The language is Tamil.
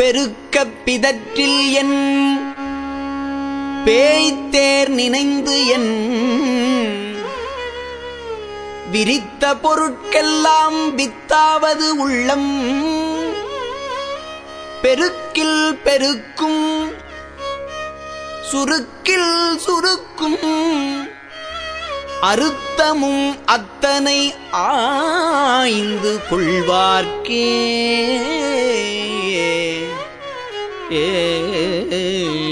பெருக்கப் பிதற்றில் என் பேய்த்தேர் நினைந்து என் விரித்த பொருட்கெல்லாம் வித்தாவது உள்ளம். பெருக்கில் பெருக்கும் சுருக்கில் சுருக்கும் அறுத்தமும் அத்தனை ஆய்ந்து கொள்வார்க்கே. ஏ